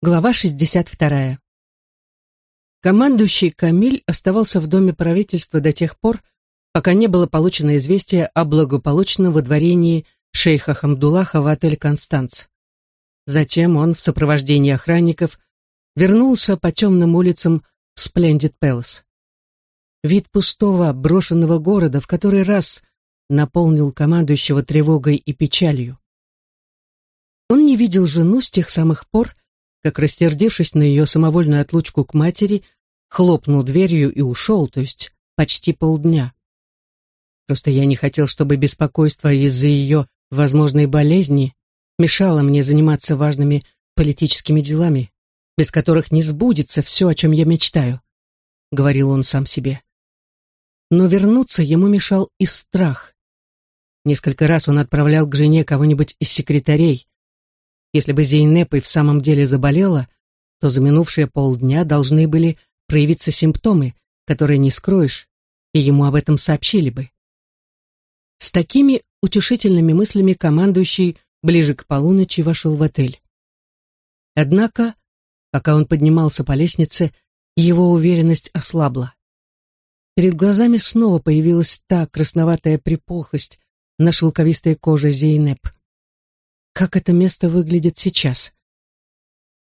Глава 62. Командующий Камиль оставался в доме правительства до тех пор, пока не было получено известие о благополучном выдворении шейха Хамдулаха в отель «Констанц». Затем он в сопровождении охранников вернулся по темным улицам в Сплендид Пэлас. Вид пустого, брошенного города в который раз наполнил командующего тревогой и печалью. Он не видел жену с тех самых пор, как, рассердившись на ее самовольную отлучку к матери, хлопнул дверью и ушел, то есть почти полдня. Просто я не хотел, чтобы беспокойство из-за ее возможной болезни мешало мне заниматься важными политическими делами, без которых не сбудется все, о чем я мечтаю, — говорил он сам себе. Но вернуться ему мешал и страх. Несколько раз он отправлял к жене кого-нибудь из секретарей, если бы Зейнеп и в самом деле заболела, то за минувшие полдня должны были проявиться симптомы, которые не скроешь, и ему об этом сообщили бы. С такими утешительными мыслями командующий ближе к полуночи вошел в отель. Однако, пока он поднимался по лестнице, его уверенность ослабла. Перед глазами снова появилась та красноватая припухлость на шелковистой коже Зейнеп как это место выглядит сейчас.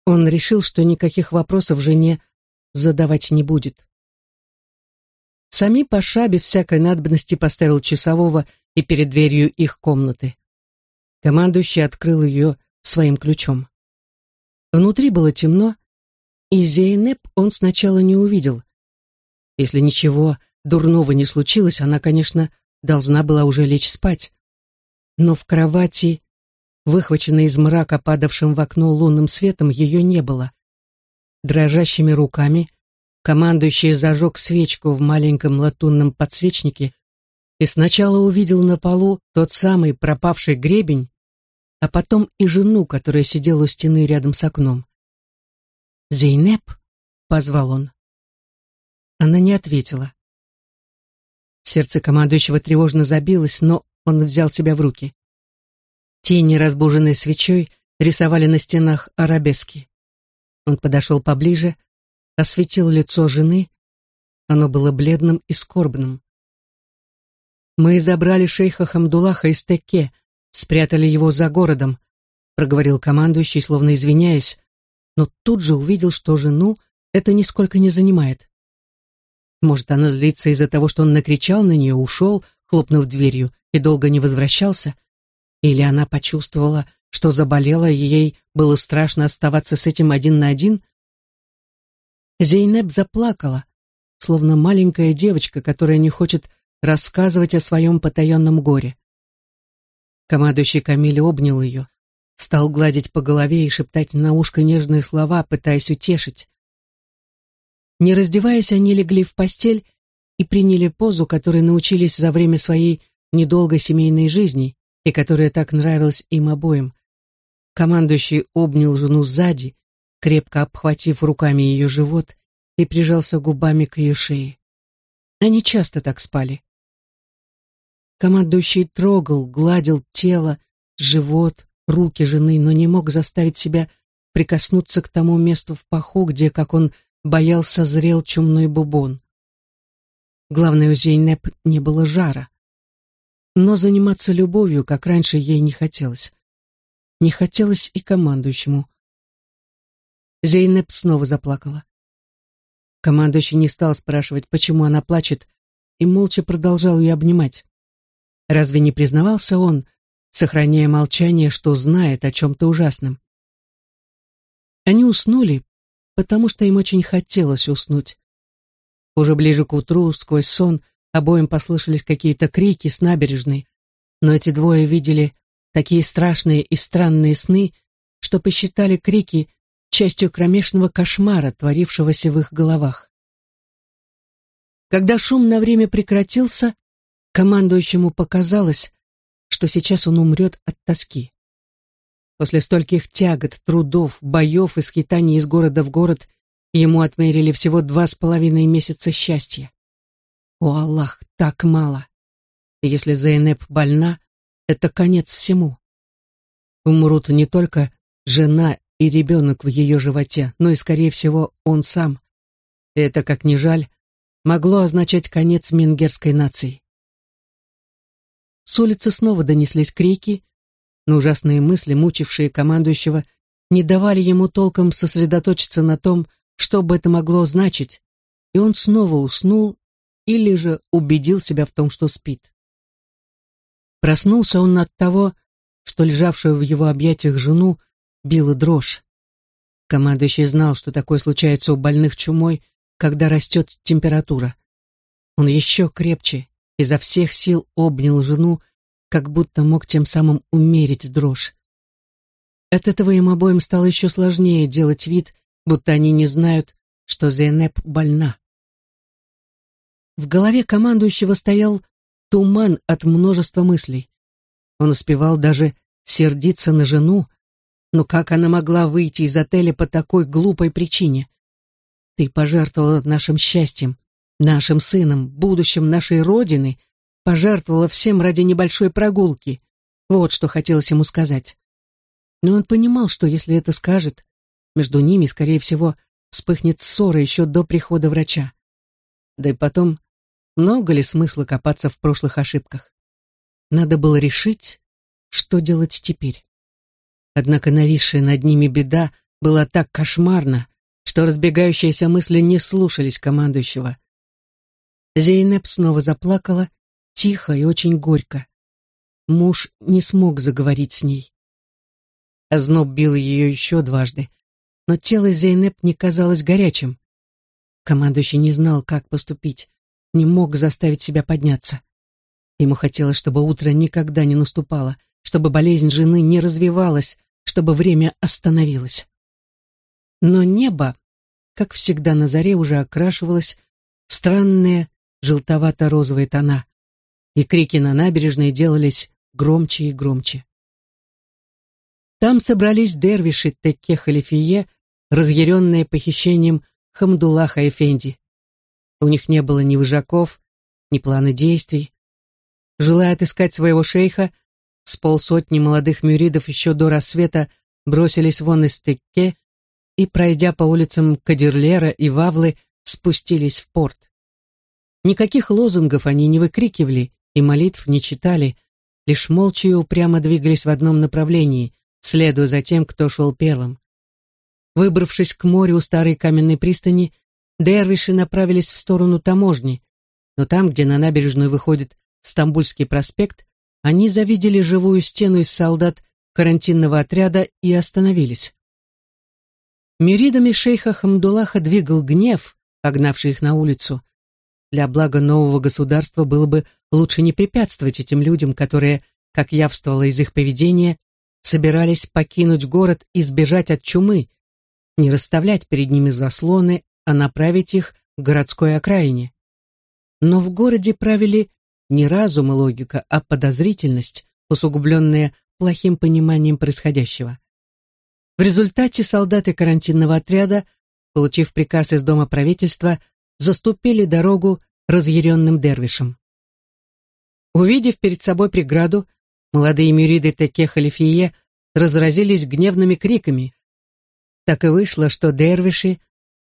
Он решил, что никаких вопросов жене задавать не будет. Сами Паша без всякой надобности поставил часового и перед дверью их комнаты. Командующий открыл ее своим ключом. Внутри было темно, и Зейнеп он сначала не увидел. Если ничего дурного не случилось, она, конечно, должна была уже лечь спать. Но в кровати Выхваченной из мрака, падавшим в окно лунным светом, ее не было. Дрожащими руками командующий зажег свечку в маленьком латунном подсвечнике и сначала увидел на полу тот самый пропавший гребень, а потом и жену, которая сидела у стены рядом с окном. «Зейнеп?» — позвал он. Она не ответила. Сердце командующего тревожно забилось, но он взял себя в руки. Тени, разбуженные свечой, рисовали на стенах арабески. Он подошел поближе, осветил лицо жены. Оно было бледным и скорбным. «Мы забрали шейха Хамдулаха из Теке, спрятали его за городом», проговорил командующий, словно извиняясь, но тут же увидел, что жену это нисколько не занимает. Может, она злится из-за того, что он накричал на нее, ушел, хлопнув дверью, и долго не возвращался. Или она почувствовала, что заболела, и ей было страшно оставаться с этим один на один? Зейнеп заплакала, словно маленькая девочка, которая не хочет рассказывать о своем потаенном горе. Командующий Камиль обнял ее, стал гладить по голове и шептать на ушко нежные слова, пытаясь утешить. Не раздеваясь, они легли в постель и приняли позу, которой научились за время своей недолгой семейной жизни, и которая так нравилась им обоим. Командующий обнял жену сзади, крепко обхватив руками ее живот и прижался губами к ее шее. Они часто так спали. Командующий трогал, гладил тело, живот, руки жены, но не мог заставить себя прикоснуться к тому месту в паху, где, как он боялся, зрел чумной бубон. Главное, у Зейнеп не было жара но заниматься любовью, как раньше, ей не хотелось. Не хотелось и командующему. Зейнеп снова заплакала. Командующий не стал спрашивать, почему она плачет, и молча продолжал ее обнимать. Разве не признавался он, сохраняя молчание, что знает о чем-то ужасном? Они уснули, потому что им очень хотелось уснуть. Уже ближе к утру, сквозь сон, Обоим послышались какие-то крики с набережной, но эти двое видели такие страшные и странные сны, что посчитали крики частью кромешного кошмара, творившегося в их головах. Когда шум на время прекратился, командующему показалось, что сейчас он умрет от тоски. После стольких тягот, трудов, боев и скитаний из города в город ему отмерили всего два с половиной месяца счастья. О, Аллах, так мало. Если Зейнеп больна, это конец всему. Умрут не только жена и ребенок в ее животе, но и, скорее всего, он сам. Это, как ни жаль, могло означать конец менгерской нации. С улицы снова донеслись крики, но ужасные мысли, мучившие командующего, не давали ему толком сосредоточиться на том, что бы это могло значить, и он снова уснул или же убедил себя в том, что спит. Проснулся он от того, что лежавшую в его объятиях жену била дрожь. Командующий знал, что такое случается у больных чумой, когда растет температура. Он еще крепче, изо всех сил обнял жену, как будто мог тем самым умерить дрожь. От этого им обоим стало еще сложнее делать вид, будто они не знают, что Зейнеп больна. В голове командующего стоял туман от множества мыслей. Он успевал даже сердиться на жену, но как она могла выйти из отеля по такой глупой причине? Ты пожертвовала нашим счастьем, нашим сыном, будущим нашей Родины, пожертвовала всем ради небольшой прогулки. Вот что хотелось ему сказать. Но он понимал, что если это скажет, между ними, скорее всего, вспыхнет ссора еще до прихода врача. Да и потом, много ли смысла копаться в прошлых ошибках? Надо было решить, что делать теперь. Однако нависшая над ними беда была так кошмарна, что разбегающиеся мысли не слушались командующего. Зейнеп снова заплакала, тихо и очень горько. Муж не смог заговорить с ней. Озноб бил ее еще дважды, но тело Зейнеп не казалось горячим. Командующий не знал, как поступить, не мог заставить себя подняться. Ему хотелось, чтобы утро никогда не наступало, чтобы болезнь жены не развивалась, чтобы время остановилось. Но небо, как всегда на заре, уже окрашивалось в странные желтовато-розовые тона, и крики на набережной делались громче и громче. Там собрались дервиши Текке Халифие, разъяренные похищением Хамдулаха Эфенди. У них не было ни выжаков, ни плана действий. Желая отыскать своего шейха, с полсотни молодых мюридов еще до рассвета бросились вон из Текке и, пройдя по улицам Кадирлера и Вавлы, спустились в порт. Никаких лозунгов они не выкрикивали и молитв не читали, лишь молча и упрямо двигались в одном направлении, следуя за тем, кто шел первым. Выбравшись к морю у старой каменной пристани, дервиши направились в сторону таможни, но там, где на набережную выходит Стамбульский проспект, они завидели живую стену из солдат карантинного отряда и остановились. Мюридами шейха Хамдулаха двигал гнев, огнавший их на улицу. Для блага нового государства было бы лучше не препятствовать этим людям, которые, как явствовало из их поведения, собирались покинуть город и сбежать от чумы, не расставлять перед ними заслоны, а направить их к городской окраине. Но в городе правили не разум и логика, а подозрительность, усугубленная плохим пониманием происходящего. В результате солдаты карантинного отряда, получив приказ из Дома правительства, заступили дорогу разъяренным дервишам. Увидев перед собой преграду, Молодые мюриды Теке Халифие разразились гневными криками. Так и вышло, что дервиши,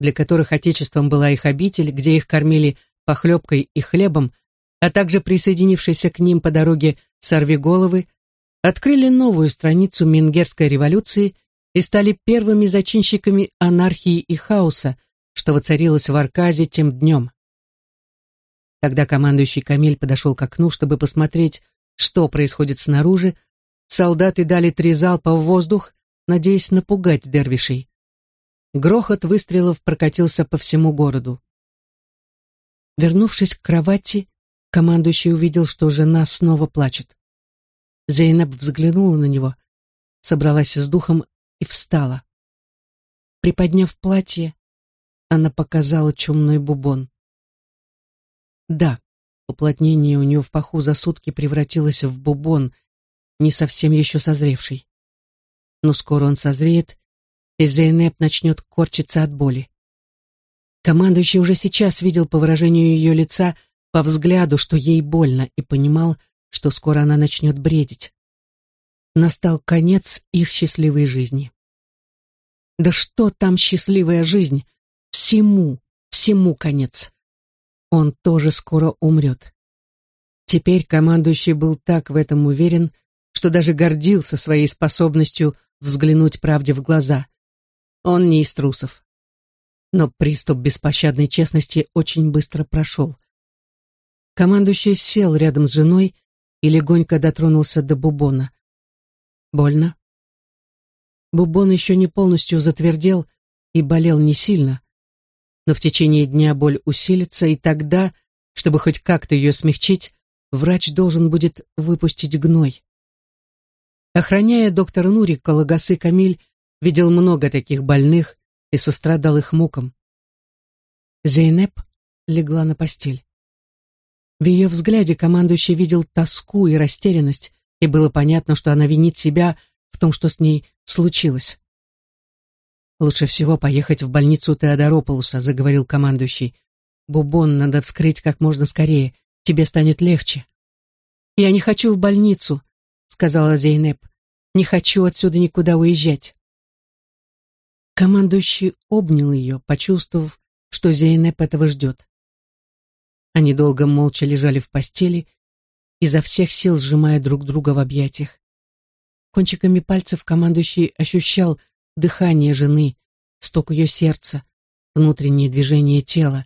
для которых отечеством была их обитель, где их кормили похлебкой и хлебом, а также присоединившиеся к ним по дороге сорвиголовы, открыли новую страницу Менгерской революции и стали первыми зачинщиками анархии и хаоса, что воцарилось в Арказе тем днем. Когда командующий Камиль подошел к окну, чтобы посмотреть, что происходит снаружи, солдаты дали три залпа в воздух, надеясь напугать дервишей. Грохот выстрелов прокатился по всему городу. Вернувшись к кровати, командующий увидел, что жена снова плачет. Зейнаб взглянула на него, собралась с духом и встала. Приподняв платье, она показала чумной бубон. Да, Уплотнение у нее в паху за сутки превратилось в бубон, не совсем еще созревший. Но скоро он созреет, и Зейнеп начнет корчиться от боли. Командующий уже сейчас видел по выражению ее лица, по взгляду, что ей больно, и понимал, что скоро она начнет бредить. Настал конец их счастливой жизни. Да что там счастливая жизнь? Всему, всему конец. Он тоже скоро умрет. Теперь командующий был так в этом уверен, что даже гордился своей способностью взглянуть правде в глаза. Он не из трусов. Но приступ беспощадной честности очень быстро прошел. Командующий сел рядом с женой и легонько дотронулся до бубона. Больно? Бубон еще не полностью затвердел и болел не сильно. Но в течение дня боль усилится, и тогда, чтобы хоть как-то ее смягчить, врач должен будет выпустить гной. Охраняя доктора Нури, Калагасы Камиль видел много таких больных и сострадал их мукам. Зейнеп легла на постель. В ее взгляде командующий видел тоску и растерянность, и было понятно, что она винит себя в том, что с ней случилось. «Лучше всего поехать в больницу Теодорополуса», — заговорил командующий. «Бубон надо вскрыть как можно скорее. Тебе станет легче». «Я не хочу в больницу», — сказала Зейнеп. «Не хочу отсюда никуда уезжать». Командующий обнял ее, почувствовав, что Зейнеп этого ждет. Они долго молча лежали в постели, изо всех сил сжимая друг друга в объятиях. Кончиками пальцев командующий ощущал дыхание жены, стук ее сердца, внутреннее движение тела,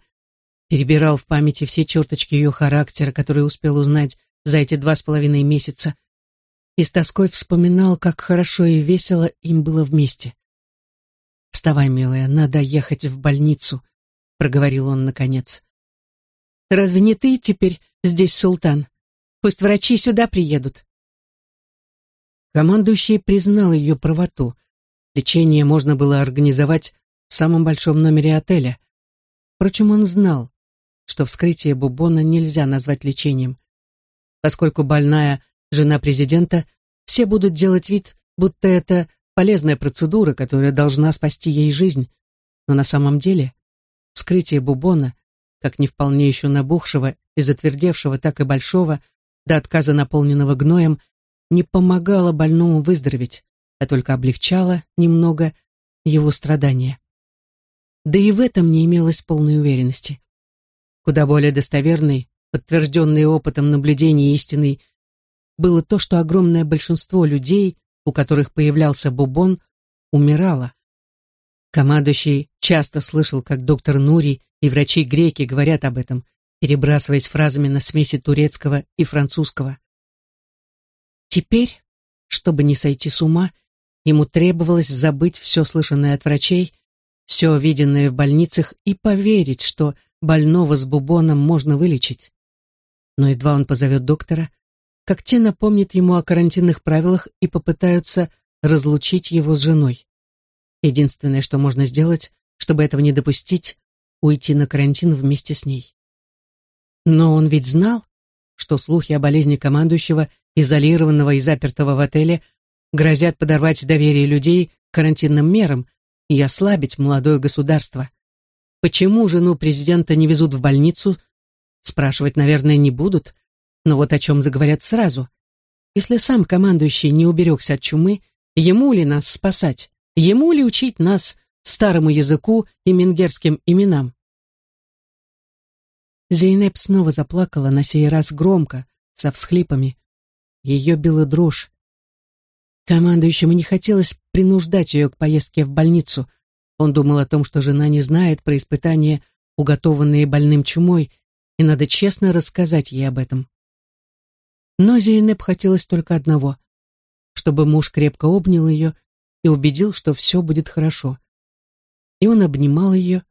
перебирал в памяти все черточки ее характера, которые успел узнать за эти два с половиной месяца, и с тоской вспоминал, как хорошо и весело им было вместе. «Вставай, милая, надо ехать в больницу», — проговорил он наконец. «Разве не ты теперь здесь, султан? Пусть врачи сюда приедут». Командующий признал ее правоту. Лечение можно было организовать в самом большом номере отеля. Впрочем, он знал, что вскрытие бубона нельзя назвать лечением. Поскольку больная жена президента, все будут делать вид, будто это полезная процедура, которая должна спасти ей жизнь. Но на самом деле вскрытие бубона, как не вполне еще набухшего и затвердевшего, так и большого, до отказа наполненного гноем, не помогала больному выздороветь, а только облегчала немного его страдания. Да и в этом не имелось полной уверенности. Куда более достоверной, подтвержденной опытом наблюдений истиной, было то, что огромное большинство людей, у которых появлялся бубон, умирало. Командующий часто слышал, как доктор Нури и врачи-греки говорят об этом, перебрасываясь фразами на смеси турецкого и французского. Теперь, чтобы не сойти с ума, ему требовалось забыть все слышанное от врачей, все виденное в больницах и поверить, что больного с бубоном можно вылечить. Но едва он позовет доктора, как те напомнят ему о карантинных правилах и попытаются разлучить его с женой. Единственное, что можно сделать, чтобы этого не допустить, уйти на карантин вместе с ней. Но он ведь знал, что слухи о болезни командующего изолированного и запертого в отеле, грозят подорвать доверие людей к карантинным мерам и ослабить молодое государство. Почему жену президента не везут в больницу, спрашивать, наверное, не будут, но вот о чем заговорят сразу. Если сам командующий не уберегся от чумы, ему ли нас спасать, ему ли учить нас старому языку и менгерским именам? Зейнеп снова заплакала, на сей раз громко, со всхлипами. Ее била дрожь. Командующему не хотелось принуждать ее к поездке в больницу. Он думал о том, что жена не знает про испытания, уготованные больным чумой, и надо честно рассказать ей об этом. Но Зейнеп хотелось только одного, чтобы муж крепко обнял ее и убедил, что все будет хорошо. И он обнимал ее,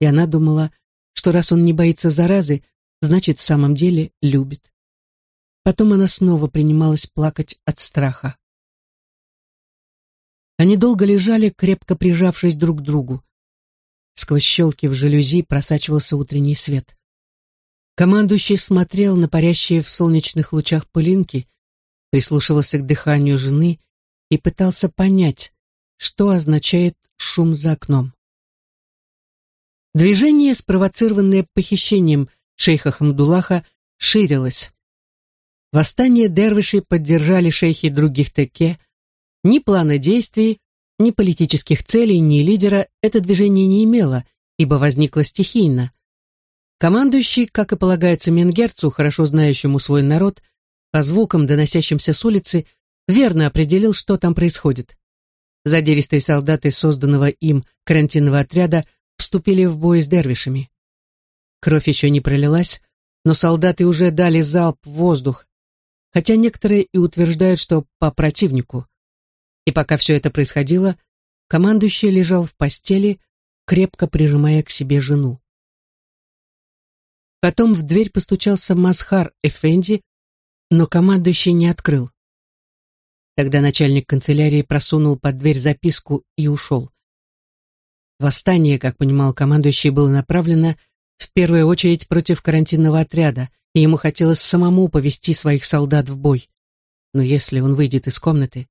и она думала, что раз он не боится заразы, значит, в самом деле любит. Потом она снова принималась плакать от страха. Они долго лежали, крепко прижавшись друг к другу. Сквозь щелки в жалюзи просачивался утренний свет. Командующий смотрел на парящие в солнечных лучах пылинки, прислушивался к дыханию жены и пытался понять, что означает шум за окном. Движение, спровоцированное похищением шейха Хамдулаха, ширилось. Восстание дервишей поддержали шейхи других теке. Ни плана действий, Ни политических целей, ни лидера это движение не имело, ибо возникло стихийно. Командующий, как и полагается Менгерцу, хорошо знающему свой народ, по звукам, доносящимся с улицы, верно определил, что там происходит. Задиристые солдаты созданного им карантинного отряда вступили в бой с дервишами. Кровь еще не пролилась, но солдаты уже дали залп в воздух, хотя некоторые и утверждают, что по противнику. И пока все это происходило, командующий лежал в постели, крепко прижимая к себе жену. Потом в дверь постучался Масхар Эфенди, но командующий не открыл. Тогда начальник канцелярии просунул под дверь записку и ушел. Восстание, как понимал командующий, было направлено в первую очередь против карантинного отряда, и ему хотелось самому повести своих солдат в бой. Но если он выйдет из комнаты...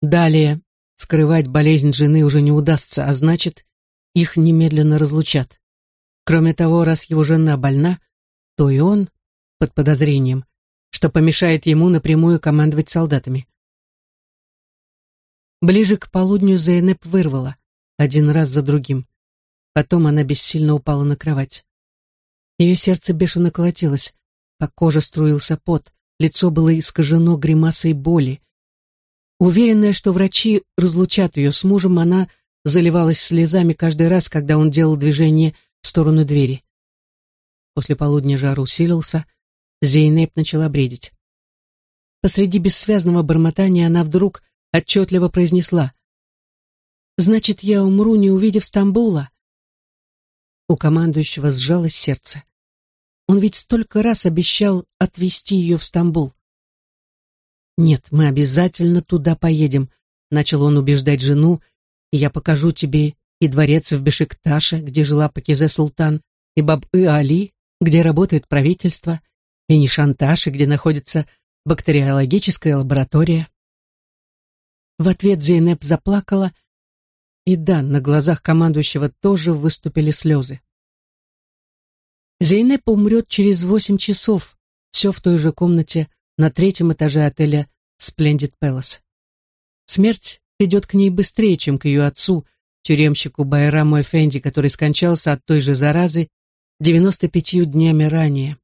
Далее скрывать болезнь жены уже не удастся, а значит, их немедленно разлучат. Кроме того, раз его жена больна, то и он под подозрением, что помешает ему напрямую командовать солдатами. Ближе к полудню Зейнеп вырвала, один раз за другим. Потом она бессильно упала на кровать. Ее сердце бешено колотилось, по коже струился пот, лицо было искажено гримасой боли. Уверенная, что врачи разлучат ее с мужем, она заливалась слезами каждый раз, когда он делал движение в сторону двери. После полудня жар усилился, Зейнеп начала бредить. Посреди бессвязного бормотания она вдруг отчетливо произнесла. «Значит, я умру, не увидев Стамбула?» У командующего сжалось сердце. Он ведь столько раз обещал отвезти ее в Стамбул. «Нет, мы обязательно туда поедем», — начал он убеждать жену, «и я покажу тебе и дворец в Бешикташе, где жила Пакизе Султан, и Баб-и-Али, где работает правительство, и Нишанташи, где находится бактериологическая лаборатория. В ответ Зейнеп заплакала, и да, на глазах командующего тоже выступили слезы. Зейнеп умрет через восемь часов, все в той же комнате на третьем этаже отеля Splendid Palace. Смерть придет к ней быстрее, чем к ее отцу, тюремщику Байраму Эфенди, который скончался от той же заразы 95 днями ранее.